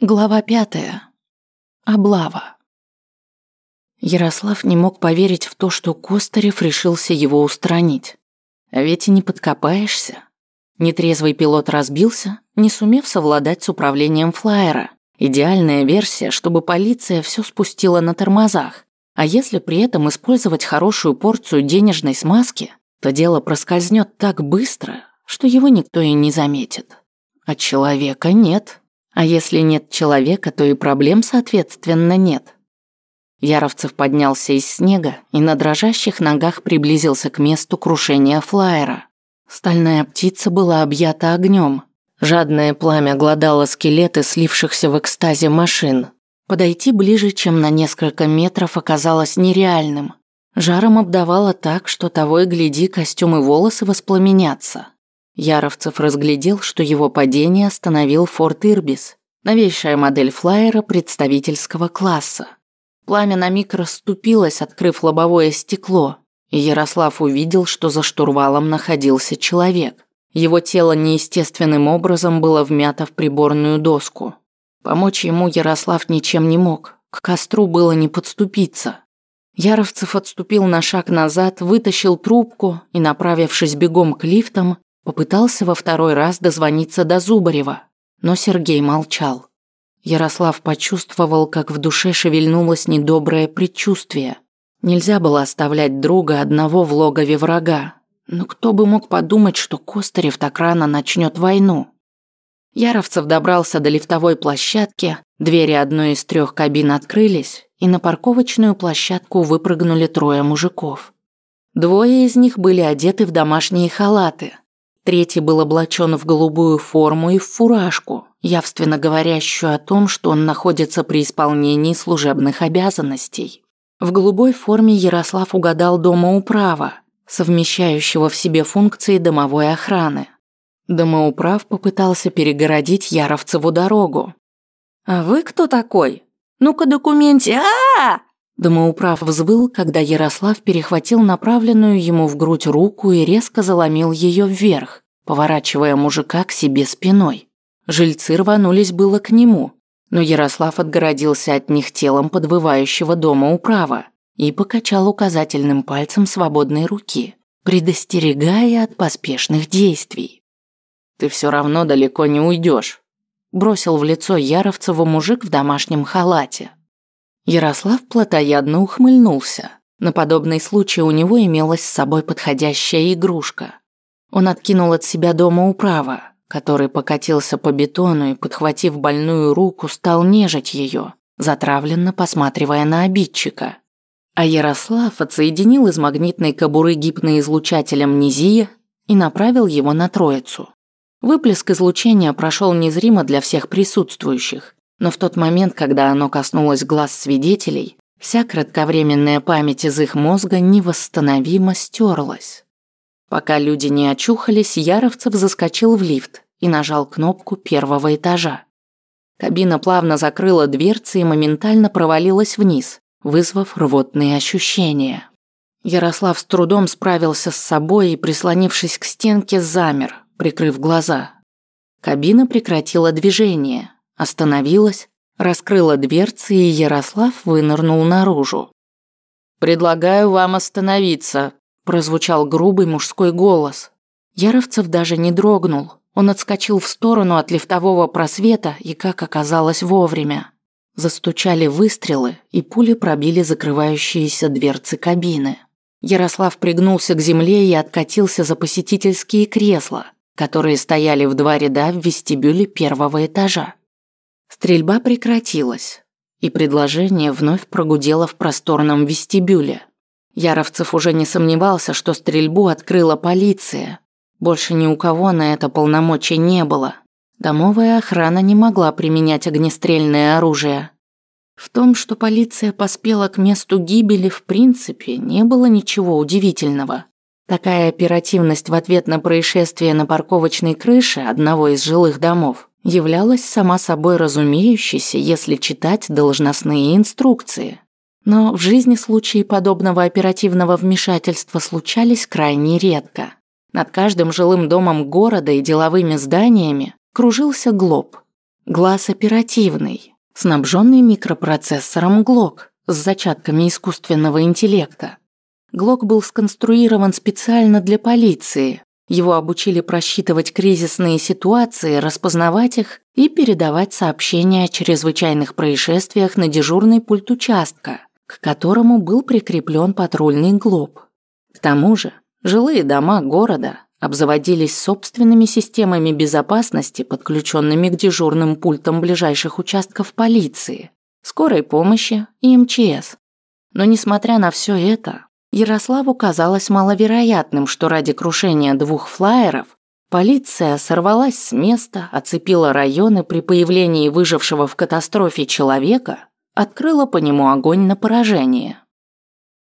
Глава пятая. Облава. Ярослав не мог поверить в то, что Костарев решился его устранить. А ведь и не подкопаешься. Нетрезвый пилот разбился, не сумев совладать с управлением флайера. Идеальная версия, чтобы полиция все спустила на тормозах. А если при этом использовать хорошую порцию денежной смазки, то дело проскользнет так быстро, что его никто и не заметит. А человека нет. А если нет человека, то и проблем, соответственно, нет. Яровцев поднялся из снега и на дрожащих ногах приблизился к месту крушения флайера. Стальная птица была объята огнем. Жадное пламя глодало скелеты слившихся в экстазе машин. Подойти ближе, чем на несколько метров, оказалось нереальным. Жаром обдавало так, что того и гляди, костюм и волосы воспламенятся. Яровцев разглядел, что его падение остановил Форт Ирбис, новейшая модель флайера представительского класса. Пламя на миг расступилось, открыв лобовое стекло, и Ярослав увидел, что за штурвалом находился человек. Его тело неестественным образом было вмято в приборную доску. Помочь ему Ярослав ничем не мог, к костру было не подступиться. Яровцев отступил на шаг назад, вытащил трубку и, направившись бегом к лифтам, Попытался во второй раз дозвониться до Зубарева, но Сергей молчал. Ярослав почувствовал, как в душе шевельнулось недоброе предчувствие. Нельзя было оставлять друга одного в логове врага. Но кто бы мог подумать, что Костарев так рано начнет войну? Яровцев добрался до лифтовой площадки, двери одной из трех кабин открылись, и на парковочную площадку выпрыгнули трое мужиков. Двое из них были одеты в домашние халаты – Третий был облачен в голубую форму и в фуражку, явственно говорящую о том, что он находится при исполнении служебных обязанностей. В голубой форме Ярослав угадал домоуправа, совмещающего в себе функции домовой охраны. Домоуправ попытался перегородить Яровцеву дорогу. «А вы кто такой? Ну-ка документе! а, -а, -а Домоуправ взвыл, когда Ярослав перехватил направленную ему в грудь руку и резко заломил ее вверх, поворачивая мужика к себе спиной. Жильцы рванулись было к нему, но Ярослав отгородился от них телом подвывающего дома управа и покачал указательным пальцем свободной руки, предостерегая от поспешных действий. «Ты все равно далеко не уйдешь», бросил в лицо Яровцеву мужик в домашнем халате. Ярослав плотоядно ухмыльнулся. На подобный случай у него имелась с собой подходящая игрушка. Он откинул от себя дома управа, который покатился по бетону и, подхватив больную руку, стал нежить ее, затравленно посматривая на обидчика. А Ярослав отсоединил из магнитной кобуры гипноизлучателем Низия и направил его на троицу. Выплеск излучения прошел незримо для всех присутствующих, но в тот момент, когда оно коснулось глаз свидетелей, вся кратковременная память из их мозга невосстановимо стерлась. Пока люди не очухались, Яровцев заскочил в лифт и нажал кнопку первого этажа. Кабина плавно закрыла дверцы и моментально провалилась вниз, вызвав рвотные ощущения. Ярослав с трудом справился с собой и, прислонившись к стенке, замер, прикрыв глаза. Кабина прекратила движение, Остановилась, раскрыла дверцы, и Ярослав вынырнул наружу. «Предлагаю вам остановиться», – прозвучал грубый мужской голос. Яровцев даже не дрогнул. Он отскочил в сторону от лифтового просвета и, как оказалось, вовремя. Застучали выстрелы, и пули пробили закрывающиеся дверцы кабины. Ярослав пригнулся к земле и откатился за посетительские кресла, которые стояли в два ряда в вестибюле первого этажа. Стрельба прекратилась, и предложение вновь прогудело в просторном вестибюле. Яровцев уже не сомневался, что стрельбу открыла полиция. Больше ни у кого на это полномочий не было. Домовая охрана не могла применять огнестрельное оружие. В том, что полиция поспела к месту гибели, в принципе, не было ничего удивительного. Такая оперативность в ответ на происшествие на парковочной крыше одного из жилых домов являлась сама собой разумеющейся, если читать должностные инструкции. Но в жизни случаи подобного оперативного вмешательства случались крайне редко. Над каждым жилым домом города и деловыми зданиями кружился глоб. Глаз оперативный, снабженный микропроцессором ГЛОК с зачатками искусственного интеллекта. ГЛОК был сконструирован специально для полиции. Его обучили просчитывать кризисные ситуации, распознавать их и передавать сообщения о чрезвычайных происшествиях на дежурный пульт участка, к которому был прикреплен патрульный ГЛОБ. К тому же, жилые дома города обзаводились собственными системами безопасности, подключенными к дежурным пультам ближайших участков полиции, скорой помощи и МЧС. Но несмотря на все это, Ярославу казалось маловероятным, что ради крушения двух флайеров полиция сорвалась с места, оцепила районы при появлении выжившего в катастрофе человека, открыла по нему огонь на поражение.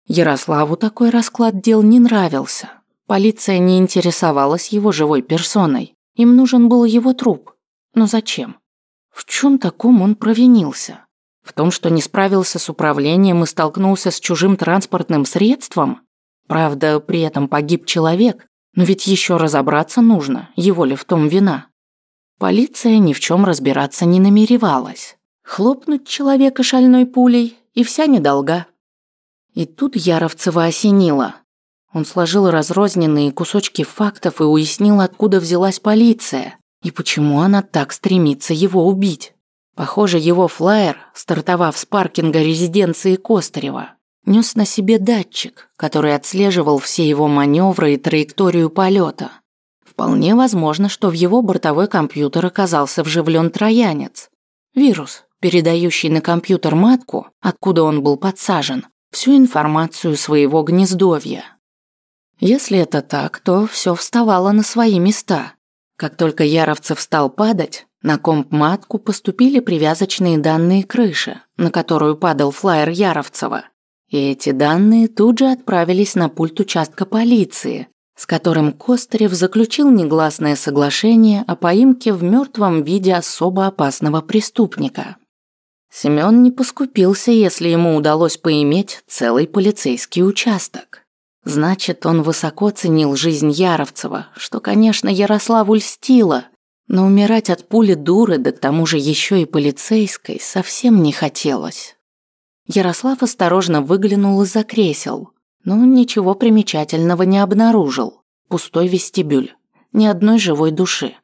Ярославу такой расклад дел не нравился. Полиция не интересовалась его живой персоной. Им нужен был его труп. Но зачем? В чем таком он провинился? В том, что не справился с управлением и столкнулся с чужим транспортным средством? Правда, при этом погиб человек, но ведь еще разобраться нужно, его ли в том вина. Полиция ни в чем разбираться не намеревалась. Хлопнуть человека шальной пулей, и вся недолга. И тут Яровцева осенило. Он сложил разрозненные кусочки фактов и уяснил, откуда взялась полиция и почему она так стремится его убить. Похоже, его флайер, стартовав с паркинга резиденции Костарева, нес на себе датчик, который отслеживал все его маневры и траекторию полета. Вполне возможно, что в его бортовой компьютер оказался вживлен троянец. Вирус, передающий на компьютер матку, откуда он был подсажен, всю информацию своего гнездовья. Если это так, то все вставало на свои места. Как только Яровцев стал падать, на комп-матку поступили привязочные данные крыши, на которую падал флайер Яровцева. И эти данные тут же отправились на пульт участка полиции, с которым Костарев заключил негласное соглашение о поимке в мертвом виде особо опасного преступника. Семён не поскупился, если ему удалось поиметь целый полицейский участок. Значит, он высоко ценил жизнь Яровцева, что, конечно, Ярославу льстило, но умирать от пули дуры, да к тому же еще и полицейской, совсем не хотелось. Ярослав осторожно выглянул из-за кресел, но ничего примечательного не обнаружил. Пустой вестибюль, ни одной живой души.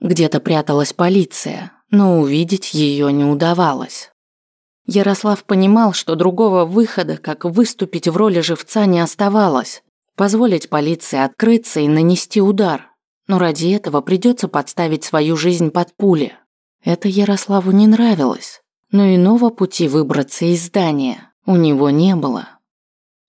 Где-то пряталась полиция, но увидеть ее не удавалось. Ярослав понимал, что другого выхода, как выступить в роли живца, не оставалось. Позволить полиции открыться и нанести удар. Но ради этого придется подставить свою жизнь под пули. Это Ярославу не нравилось. Но иного пути выбраться из здания у него не было.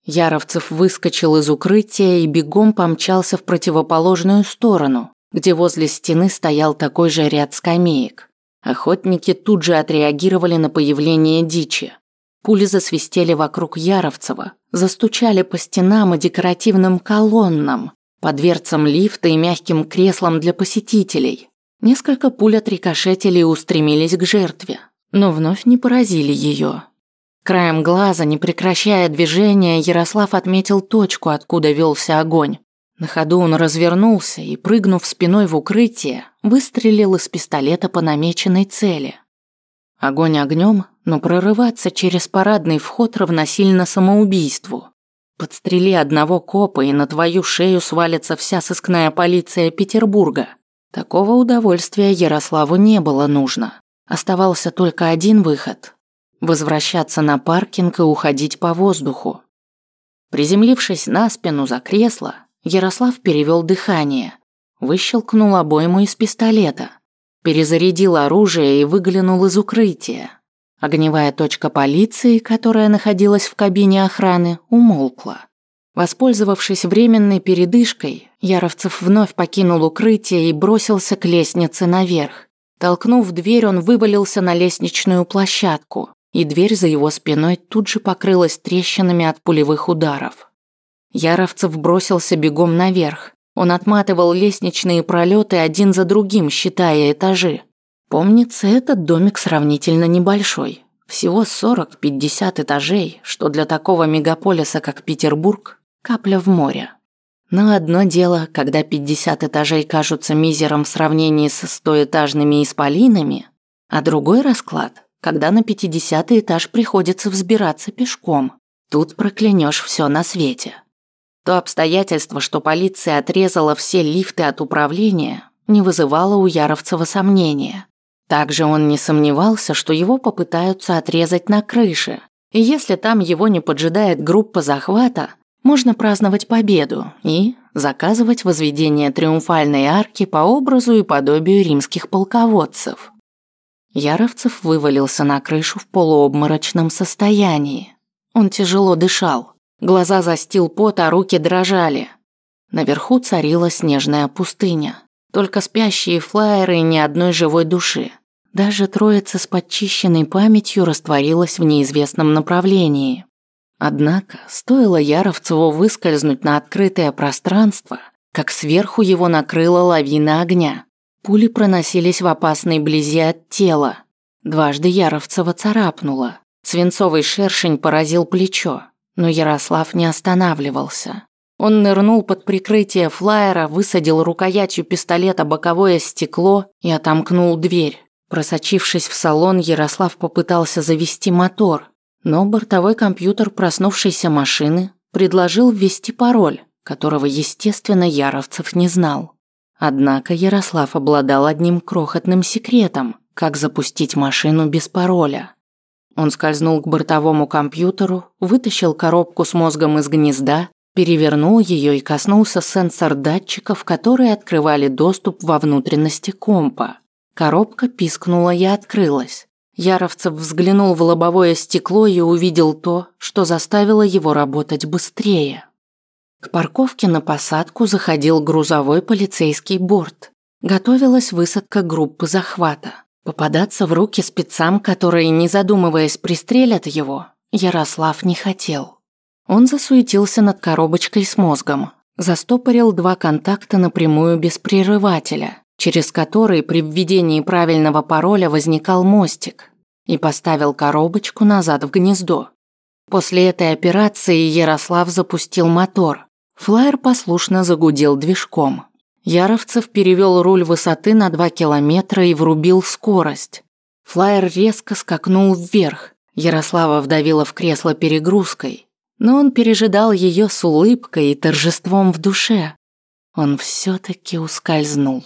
Яровцев выскочил из укрытия и бегом помчался в противоположную сторону, где возле стены стоял такой же ряд скамеек. Охотники тут же отреагировали на появление дичи. Пули засвистели вокруг Яровцева, застучали по стенам и декоративным колоннам, по дверцам лифта и мягким креслам для посетителей. Несколько пуль отрикошетили и устремились к жертве, но вновь не поразили ее. Краем глаза, не прекращая движения, Ярослав отметил точку, откуда велся огонь. На ходу он развернулся и, прыгнув спиной в укрытие, выстрелил из пистолета по намеченной цели. Огонь огнем, но прорываться через парадный вход равносильно самоубийству. Подстрели одного копа, и на твою шею свалится вся сыскная полиция Петербурга. Такого удовольствия Ярославу не было нужно. Оставался только один выход – возвращаться на паркинг и уходить по воздуху. Приземлившись на спину за кресло, Ярослав перевел дыхание, выщелкнул обойму из пистолета, перезарядил оружие и выглянул из укрытия. Огневая точка полиции, которая находилась в кабине охраны, умолкла. Воспользовавшись временной передышкой, Яровцев вновь покинул укрытие и бросился к лестнице наверх. Толкнув дверь, он вывалился на лестничную площадку, и дверь за его спиной тут же покрылась трещинами от пулевых ударов. Яровцев бросился бегом наверх. Он отматывал лестничные пролеты один за другим, считая этажи. Помнится, этот домик сравнительно небольшой. Всего 40-50 этажей, что для такого мегаполиса, как Петербург, капля в море. Но одно дело, когда 50 этажей кажутся мизером в сравнении со стоэтажными исполинами, А другой расклад, когда на 50 этаж приходится взбираться пешком. Тут проклянешь все на свете. То обстоятельство, что полиция отрезала все лифты от управления, не вызывало у Яровцева сомнения. Также он не сомневался, что его попытаются отрезать на крыше, и если там его не поджидает группа захвата, можно праздновать победу и заказывать возведение триумфальной арки по образу и подобию римских полководцев. Яровцев вывалился на крышу в полуобморочном состоянии. Он тяжело дышал, глаза застил пот, а руки дрожали. Наверху царила снежная пустыня. Только спящие флайеры и ни одной живой души. Даже троица с подчищенной памятью растворилась в неизвестном направлении. Однако, стоило Яровцеву выскользнуть на открытое пространство, как сверху его накрыла лавина огня. Пули проносились в опасной близи от тела. Дважды Яровцева царапнуло. Свинцовый шершень поразил плечо, но Ярослав не останавливался. Он нырнул под прикрытие флайера, высадил рукоятью пистолета боковое стекло и отомкнул дверь. Просочившись в салон, Ярослав попытался завести мотор, но бортовой компьютер проснувшейся машины предложил ввести пароль, которого, естественно, Яровцев не знал. Однако Ярослав обладал одним крохотным секретом, как запустить машину без пароля. Он скользнул к бортовому компьютеру, вытащил коробку с мозгом из гнезда, перевернул ее и коснулся сенсор датчиков, которые открывали доступ во внутренности компа. Коробка пискнула и открылась. Яровцев взглянул в лобовое стекло и увидел то, что заставило его работать быстрее. К парковке на посадку заходил грузовой полицейский борт. Готовилась высадка группы захвата. Попадаться в руки спецам, которые, не задумываясь, пристрелят его, Ярослав не хотел. Он засуетился над коробочкой с мозгом, застопорил два контакта напрямую без прерывателя, через который при введении правильного пароля возникал мостик, и поставил коробочку назад в гнездо. После этой операции Ярослав запустил мотор. Флайер послушно загудел движком. Яровцев перевел руль высоты на 2 километра и врубил скорость. Флайер резко скакнул вверх. Ярослава вдавила в кресло перегрузкой, но он пережидал ее с улыбкой и торжеством в душе. Он все таки ускользнул.